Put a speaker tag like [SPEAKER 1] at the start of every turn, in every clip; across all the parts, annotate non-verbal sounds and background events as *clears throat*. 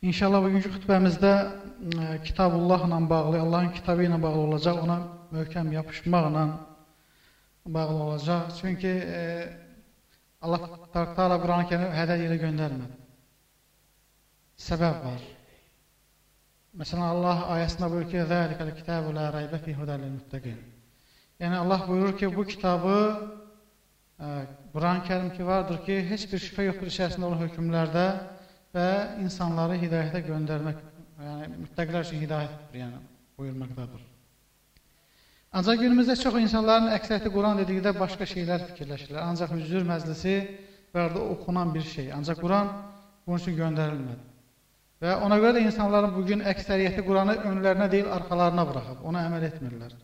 [SPEAKER 1] İnşallah bugünkü xütbəmizdə ə, Kitabullahla bağlı, Allahın kitabı ilə bağlı olacaq, ona möhkəm yapışmaqla bağlı olacaq. Çünki ə, Allah Teala Quran-ı Kərimi hədər yerə göndərmədi. Səbəb var. Məsələn, Allah ayəsində buyurur ki, "Zəlikəl kitabu la rayba fi hudal muttaqin." Yəni Allah buyurur ki, bu kitabı Quran-ı Kərim ki vardır ki, heç bir şübhə yoxdur içərisində olan hökmlərdə və insanları hidayətə göndərmək, yəni müttəqilər üçün hidayətdir, yəni buyurmaqdadır. Ancaq günümüzdə çox insanların əksəriyyəti Quran dedikdə başqa şeylər fikirləşirlər. Ancaq hüzür məclisi və orada oxunan bir şey. Ancaq Quran bunun üçün göndərilmədi. Və ona görə də insanların bugün əksəriyyəti Quranı önlərinə deyil, arxalarına buraxıb, ona əməl etmirlər.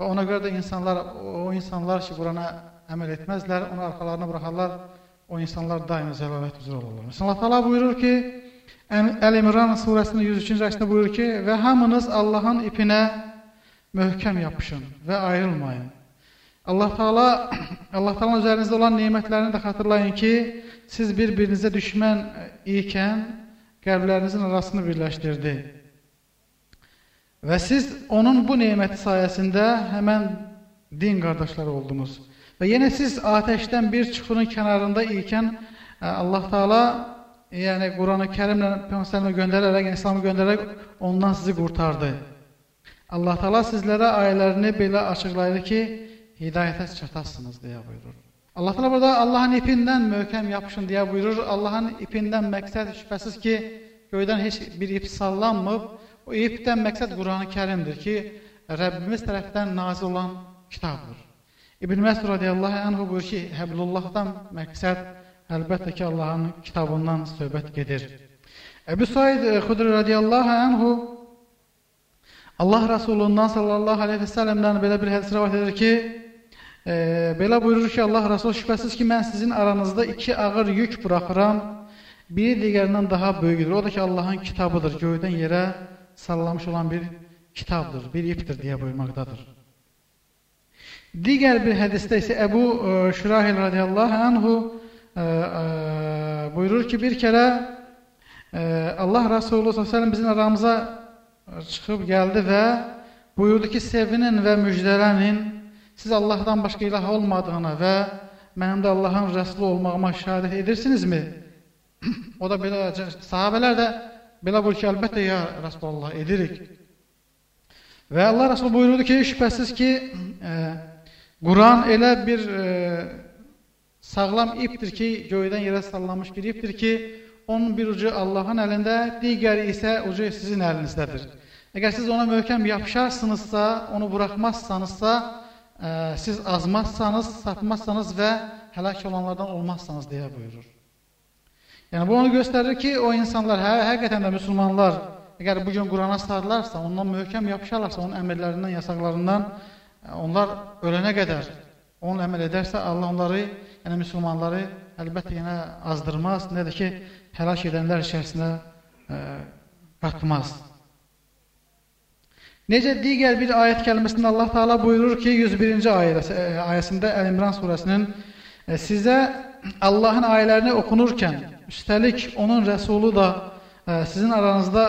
[SPEAKER 1] Və ona görə də insanlar, o insanlar ki, Qurana əməl etməzlər, onu arxalarına buraxarlar, o insanlar daimi zəlalət üzrə olurlar. Allah Taala buyurur ki, Əl-İmran surəsinin 103-cü ayəsində buyurur ki, və hamınız Allahın ipinə möhkəm yapışın və ayrılmayın. Allah Taala *clears throat* Allah Taala üzərinizdə olan nemətlərini də xatırlayın ki, siz bir-birinizə düşmən ikən qəlblərinizin arasını birləşdirdi. Və siz onun bu neməti sayəsində həmən din qardaşları oldunuz. Və yenə siz atəşdən bir çuxurun kənarında ikən e, Allah Taala yəni Quran-ı Kərimlə Peyğəmbərə göndərərək, İslamı göndərərək ondan sizi qurtardı. Allah Taala sizlərə ayələrini belə açıqlayır ki, hidayətə çatasınız deyə buyurur. Allah Taala burada Allahın ipindən möhkəm yapışın deyə buyurur. Allahın ipindən məqsəd şübhəsiz ki, göydən heç bir ip sallanmıb. O ipdən məqsəd Quran-ı Kərimdir ki, Rəbbimiz tərəfdən nazil olan kitabdır. İbn Məsud radiyallahu anhu buyurur ki, Həblullahdan məqsəd əlbəttə ki, Allahın kitabından söhbət gedir. Əbu Said Xudri radiyallahu anhu Allah Rasulundan sallallahu aleyhi və səlləmdən belə bir hədis rəvat edir ki, e, belə buyurur ki, Allah Rasul şübhəsiz ki, mən sizin aranızda iki ağır yük buraxıram, biri digərindən daha böyükdür. O da ki, Allahın kitabıdır, göydən yerə sallamış olan bir kitabdır, bir ipdir deyə buyurmaqdadır. Digər bir hədisdə isə Əbu e, Şurahil radiyallahu anhu ə, e, ə, e, buyurur ki, bir kərə ə, Allah Rasulü s.ə.v bizim aramıza çıxıb gəldi və buyurdu ki, sevinin və müjdələnin siz Allahdan başqa ilah olmadığına və mənim də Allahın rəsulu olmağıma şəhadət edirsinizmi? o da belə, sahabələr də belə buyurur ki, əlbəttə ya Rasulullah edirik. Və Allah Rasulü buyurdu ki, şübhəsiz ki, ə, Quran elə bir e, sağlam ipdir ki, göydən yerə sallanmış bir ipdir ki, onun bir ucu Allahın əlində, digəri isə ucu sizin əlinizdədir. Əgər siz ona möhkəm yapışarsınızsa, onu buraxmazsanızsa, e, siz azmazsanız, sapmazsanız və həlak olanlardan olmazsanız deyə buyurur. Yəni bu onu göstərir ki, o insanlar hə, həqiqətən də müsəlmanlar əgər bu gün Qurana sarılarsa, ondan möhkəm yapışarlarsa, onun əmrlərindən, yasaqlarından onlar ölənə qədər onunla əməl edərsə, Allah onları, yəni müsəlmanları əlbəttə yenə azdırmaz, nə də ki, həlak edənlər içərisinə ə, qatmaz. Necə digər bir ayət kəlməsində Allah Taala buyurur ki, 101-ci ayəsi, ayəsində Əl-İmran surəsinin sizə Allahın ayələrini oxunurkən, üstəlik onun rəsulu da ə, sizin aranızda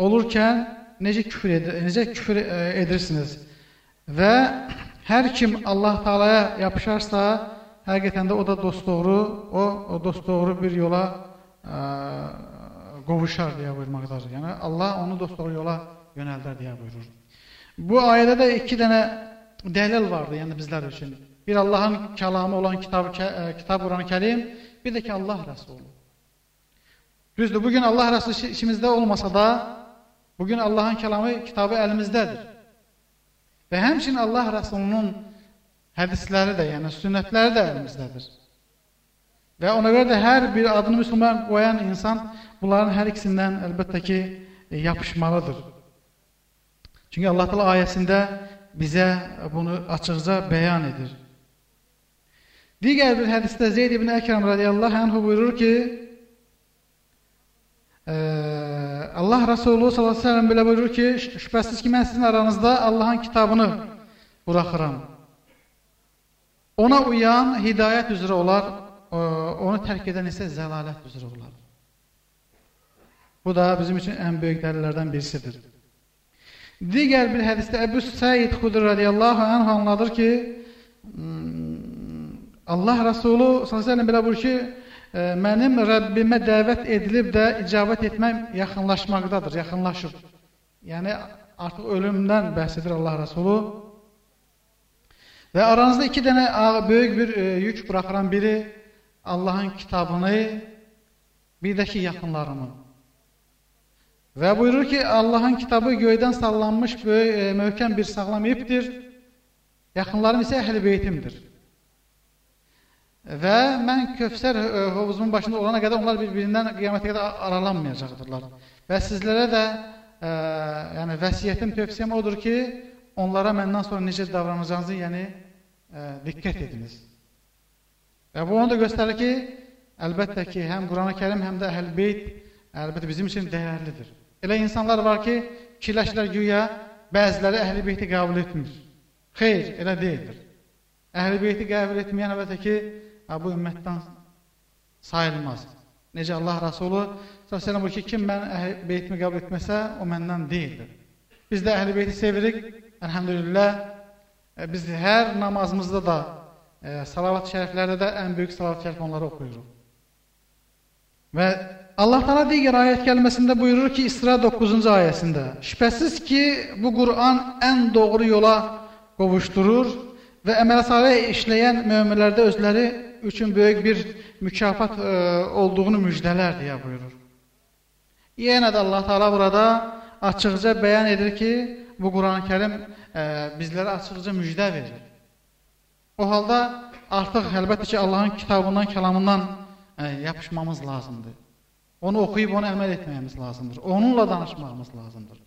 [SPEAKER 1] olurkən necə küfür edir, necə küfür edirsiniz? Və hər kim Allah Taalaya yapışarsa, həqiqətən də o da dosdoğru, o, o dosdoğru bir yola ə, qovuşar deyə buyurmaqdadır. Yəni Allah onu dosdoğru yola yönəldər deyə buyurur. Bu ayədə də iki dənə dəlil vardı, yəni bizlər üçün. Bir Allahın kəlamı olan kitab kitab Quran-ı Kərim, bir də ki Allah Rəsulu. Düzdür, bugün Allah Rəsulu işimizdə olmasa da, bugün Allahın kəlamı kitabı əlimizdədir. Və həmçinin Allah Rəsulunun hədisləri də, yəni sünnətləri də əlimizdədir. Və ona görə də hər bir adını müsəlman qoyan insan bunların hər ikisindən əlbəttə ki, e, yapışmalıdır. Çünki Allah təala ayəsində bizə bunu açıqca bəyan edir. Digər bir hədisdə Zeyd ibn Əkram radiyallahu anhu buyurur ki, Allah Resulü sallallahu aleyhi ve sellem belə buyurur ki, şübhəsiz ki, mən sizin aranızda Allahın kitabını buraxıram. Ona uyan hidayət üzrə olar, onu tərk edən isə zəlalət üzrə olar. Bu da bizim üçün ən böyük dəlillərdən birisidir. Digər bir hədisdə Əbu Səid Xudri radiyallahu anh anladır ki, Allah Rəsulu s.ə.v belə buyur ki, mənim Rəbbimə dəvət edilib də icabət etməm yaxınlaşmaqdadır, yaxınlaşır. Yəni, artıq ölümdən bəhs edir Allah Rəsulu. Və aranızda iki dənə böyük bir e, yük buraxıran biri Allahın kitabını, bir də ki, yaxınlarımı. Və buyurur ki, Allahın kitabı göydən sallanmış böyük, e, möhkəm bir sağlam ipdir. Yaxınlarım isə əhl-i beytimdir. Və mən Kövsər e, hovuzumun başında olana qədər onlar bir-birindən qiyamətə qədər aralanmayacaqdırlar. Və sizlərə də e, yəni vəsiyyətim, tövsiyəm odur ki, onlara məndən sonra necə davranacağınızı, yəni e, diqqət ediniz. Və bu onu da göstərir ki, əlbəttə ki, həm Quran-ı Kərim, həm də Əhl-i Beyt əlbəttə bizim üçün dəyərlidir. Elə insanlar var ki, fikirləşirlər güya bəziləri Əhl-i Beyti qəbul etmir. Xeyr, elə deyildir. Əhl-i Beyti qəbul etməyən əlbəttə ki, bu ümmətdən sayılmaz. Necə Allah Rasulü s.ə.v buyur ki, kim mən əhl beytimi qəbul etməsə, o məndən deyildir. Biz də əhl beyti sevirik, əlhəmdülillah. E, biz hər namazımızda da, e, salavat şəriflərdə də ən böyük salavat şərif onları oxuyuruq. Və Allah Teala digər ayət kəlməsində buyurur ki, İsra 9-cu ayəsində, şübhəsiz ki, bu Quran ən doğru yola qovuşdurur və əmələ salih işləyən möminlərdə özləri üçün böyük bir mükafat e, olduğunu müjdələr deyə buyurur. Yenə də Allah Taala burada açıqca bəyan edir ki, bu Quran-ı Kərim e, bizlərə açıqca müjdə verir. O halda artıq əlbəttə ki, Allahın kitabından, kəlamından e, yapışmamız lazımdır. Onu oxuyub onu əməl etməyimiz lazımdır. Onunla danışmağımız lazımdır.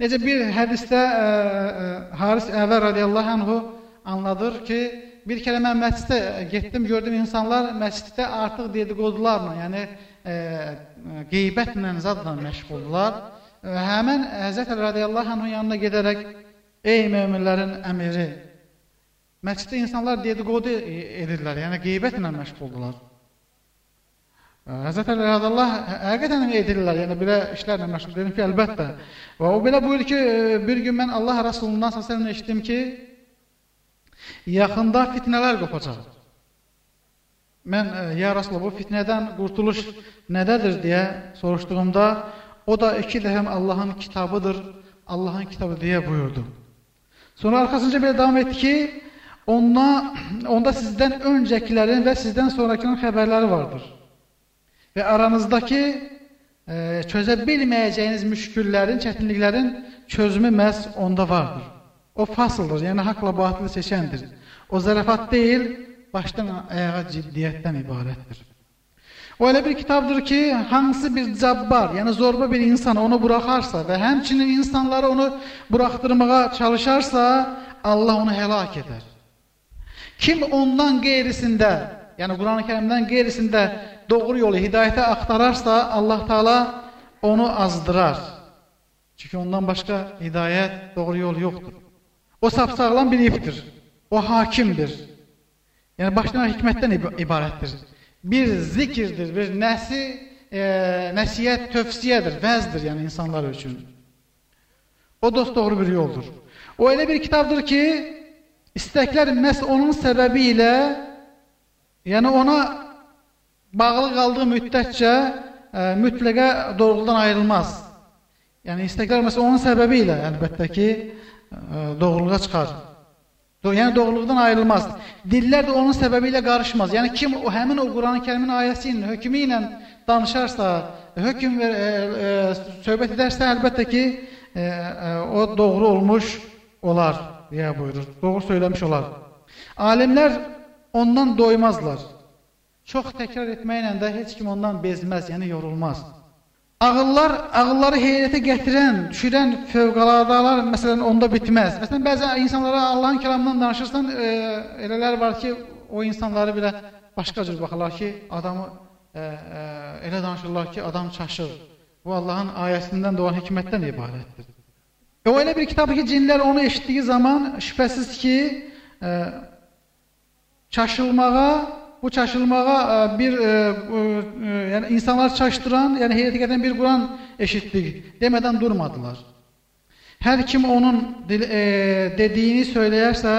[SPEAKER 1] Necə bir hədisdə e, e, Haris Əvər radiyallahu anhu anladır ki, bir kərə mən məsciddə getdim, gördüm insanlar məsciddə artıq dedikodularla, yəni e, qeybətlə, zadla məşğuldular. Və həmən Həzrət Əli radiyallahu anhın yanına gedərək, ey möminlərin əmiri, məsciddə insanlar dedikodu edirlər, yəni qeybətlə məşğuldular. Həzrət Əli radiyallahu həqiqətən edirlər, yəni belə işlərlə məşğul dedim ki, əlbəttə. Və o belə buyurur ki, bir gün mən Allah Rasulundan səsəlini eşitdim ki, Yaxında fitnələr qopacaq. Mən, e, ya Rasulullah, bu fitnədən qurtuluş nədədir deyə soruşduğumda, o da iki dəhəm Allahın kitabıdır, Allahın kitabı deyə buyurdu. Sonra arxasınca belə davam etdi ki, onda, onda sizdən öncəkilərin və sizdən sonrakilərin xəbərləri vardır. Və aranızdakı e, çözə bilməyəcəyiniz müşküllərin, çətinliklərin çözümü məhz onda vardır. O fasıldır, yəni haqla batılı seçəndir. O zərafat deyil, başdan ayağa ciddiyyətdən ibarətdir. O elə bir kitabdır ki, hansı bir cabbar, yəni zorba bir insan onu buraxarsa və həmçinin insanları onu buraxdırmağa çalışarsa, Allah onu həlak edər. Kim ondan qeyrisində, yəni Quran-ı Kərimdən qeyrisində doğru yolu, hidayətə axtararsa, Allah Taala onu azdırar. Çünki ondan başqa hidayət, doğru yol yoxdur. O sapsağlam bir ipdir. O hakimdir. Yəni başlayan hikmətdən ibarətdir. Bir zikirdir, bir nəsi, e, nəsiyyət, tövsiyədir, vəzdir yəni insanlar üçün. O dost doğru bir yoldur. O elə bir kitabdır ki, istəklər məhz onun səbəbi ilə, yəni ona bağlı qaldığı müddətcə e, mütləqə doğrudan ayrılmaz. Yəni istəklər məhz onun səbəbi ilə əlbəttə ki, doğruluğa çıxar. Yəni doğruluqdan ayrılmaz. Dillər də onun səbəbi ilə qarışmaz. Yəni kim o həmin o Quran-Kərimin ayəsi ilə, hökmü ilə danışarsa, hökm ver, e, e, söhbət edərsə, əlbəttə ki, e, e, o doğru olmuş olar deyə buyurur. Doğru söyləmiş olar. Alimlər ondan doymazlar. Çox təkrar etməklə də heç kim ondan bezməz, yəni yorulmaz. Ağıllar, ağılları heyrətə gətirən, düşürən fövqəladalar məsələn onda bitməz. Məsələn bəzən insanlara Allahın kəlamından danışırsan, e, elələr var ki, o insanları belə başqa cür baxırlar ki, adamı e, e, elə danışırlar ki, adam çaşır. Bu Allahın ayəsindən doğan hikmətdən ibarətdir. E, o elə bir kitabı ki, cinlər onu eşitdiyi zaman şübhəsiz ki, e, çaşılmağa bu çaşılmağa e, bir e, e, yəni insanlar çaşdıran, yəni heyrətə gətirən bir Quran eşitdik demədən durmadılar. Hər kim onun dil, e, dediyini söyləyərsə,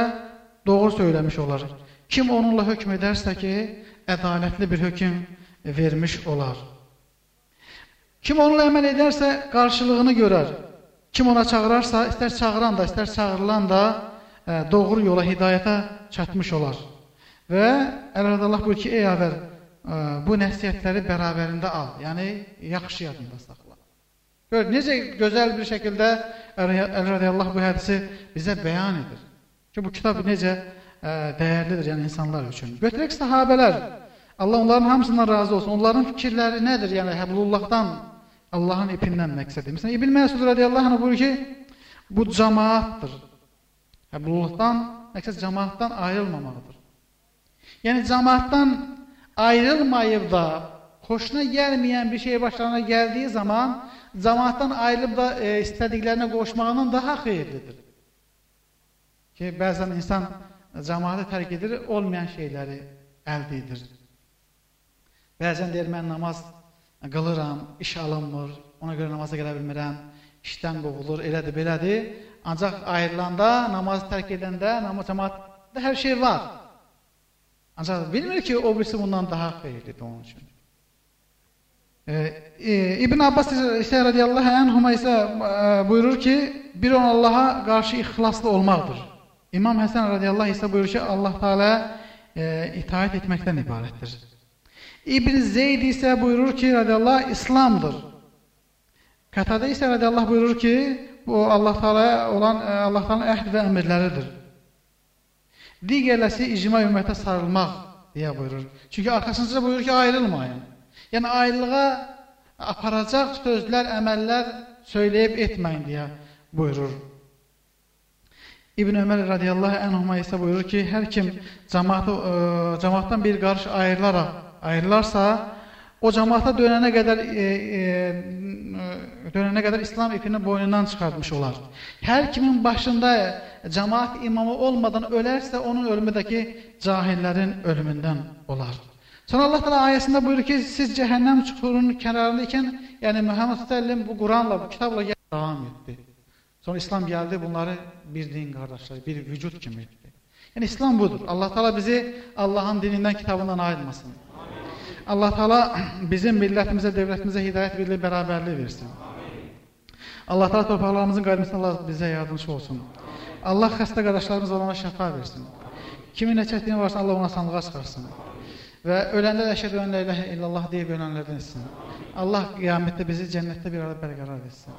[SPEAKER 1] doğru söyləmiş olar. Kim onunla hökm edərsə ki, ədalətli bir hökm vermiş olar. Kim onunla əməl edərsə, qarşılığını görər. Kim ona çağırarsa, istər çağıran da, istər çağırılan da doğru yola, hidayətə çatmış olar. Və Allah buyur ki, ey əvər, e, bu nəsiyyətləri bərabərində al. Yəni, yaxşı yadında saxla. Gör, necə gözəl bir şəkildə Əl radiyallahu bu hədisi bizə bəyan edir. Ki, bu kitab necə e, dəyərlidir yəni insanlar üçün. Götürək sahabələr. Allah onların hamısından razı olsun. Onların fikirləri nədir? Yəni Həblullahdan, Allahın ipindən məqsədi. Məsələn, İbn Məsud radiyallahu anh buyurur ki, bu cəmaatdır. Həblullahdan məqsəd cəmaatdan ayrılmamaqdır. Yəni cəmaatdan ayrılmayıb da xoşuna gəlməyən bir şey başlarına gəldiyi zaman cəmaatdan ayrılıb da e, istədiklərinə qoşmağından daha xeyirlidir. Ki, bəzən insan cəmaatı tərk edir, olmayan şeyləri əldə edir. Bəzən deyir, mən namaz qılıram, iş alınmır, ona görə namaza gələ bilmirəm, işdən qovulur, elədir, belədir. Ancaq ayrılanda, namazı tərk edəndə, namaz cəmaatda hər şey var. Ancaq bilmir ki, o birisi bundan daha xeyirlidir onun üçün. Ee, İbn Abbas ise radıyallahu anhuma ise e, buyurur ki bir on Allah'a karşı ihlaslı olmaktır. İmam Hasan radıyallahu ise buyurur ki Allah Teala e, itaat etmekten ibarettir. İbn Zeyd ise buyurur ki radıyallahu İslam'dır. Katada ise radıyallahu buyurur ki bu Allah Teala olan e, Allah Teala'nın ehd ve emirleridir. Diğerlesi icma ümmete sarılmak diye buyurur. Çünkü arkasınca buyurur ki ayrılmayın. Yəni ayrılığa aparacaq sözlər, əməllər söyləyib etməyin deyə buyurur. İbn Ömər radiyallahu anhuma isə buyurur ki, hər kim cəmaatı e, cəmaatdan bir qarış ayrılaraq ayrılarsa, o cəmaata dönənə qədər e, e, dönənə qədər İslam ipini boynundan çıxartmış olar. Hər kimin başında cəmaat imamı olmadan ölərsə, onun ölümü də ki, cahillərin ölümündən olar. Sonra Allah Teala ayəsində buyurur ki, siz cəhənnəm çuxurunun kənarında ikən, yəni Muhammed Səllim bu Quranla, bu kitabla devam etdi. Sonra İslam gəldi, bunları bir din qardaşlar, bir vücud kimi etdi. Yəni İslam budur. Allah Teala bizi Allahın dinindən, kitabından ayırmasın. Allah Teala bizim millətimizə, dövlətimizə hidayət, birlik, bərabərlik versin. Allah Teala torpaqlarımızın qayıtmasına Allah bizə yardımcı olsun. Allah xəstə qardaşlarımız olana şəfa versin. Kimin nə çəkdiyini varsa Allah ona sanlığa çıxarsın. Və öləndə də əşhədü ən la illallah deyib ölənlərdən etsin. Allah qiyamətdə bizi cənnətdə bir arada bərqərar etsin.